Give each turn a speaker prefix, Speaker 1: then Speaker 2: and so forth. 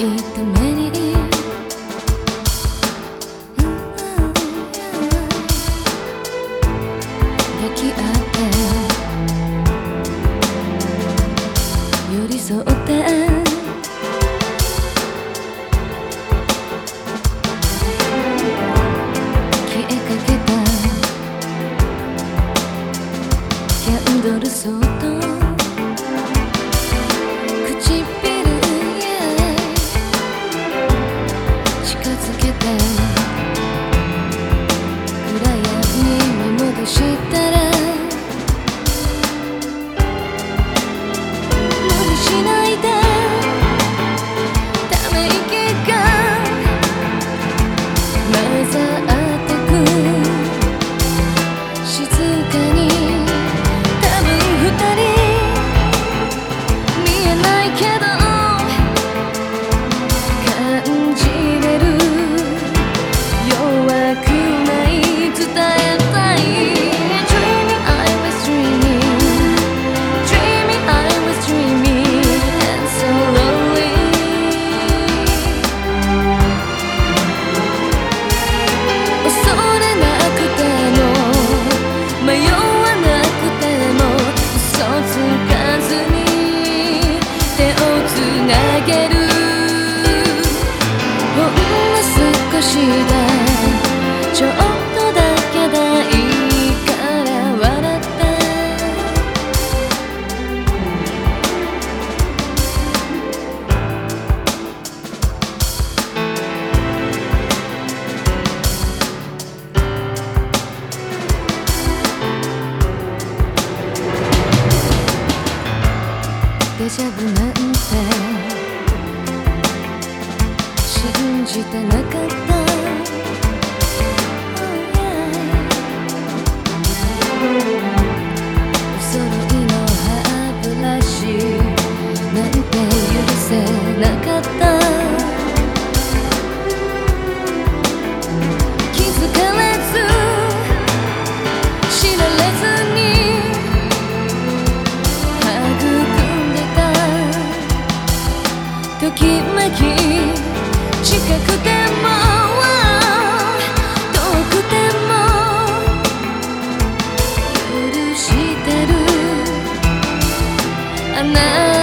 Speaker 1: Eat the man. ちょっとだけでいいから笑って。デジャブなんて。信じてなかった。なかった。気づかれず知られずに育んでた。ときめき。近くでも。あなた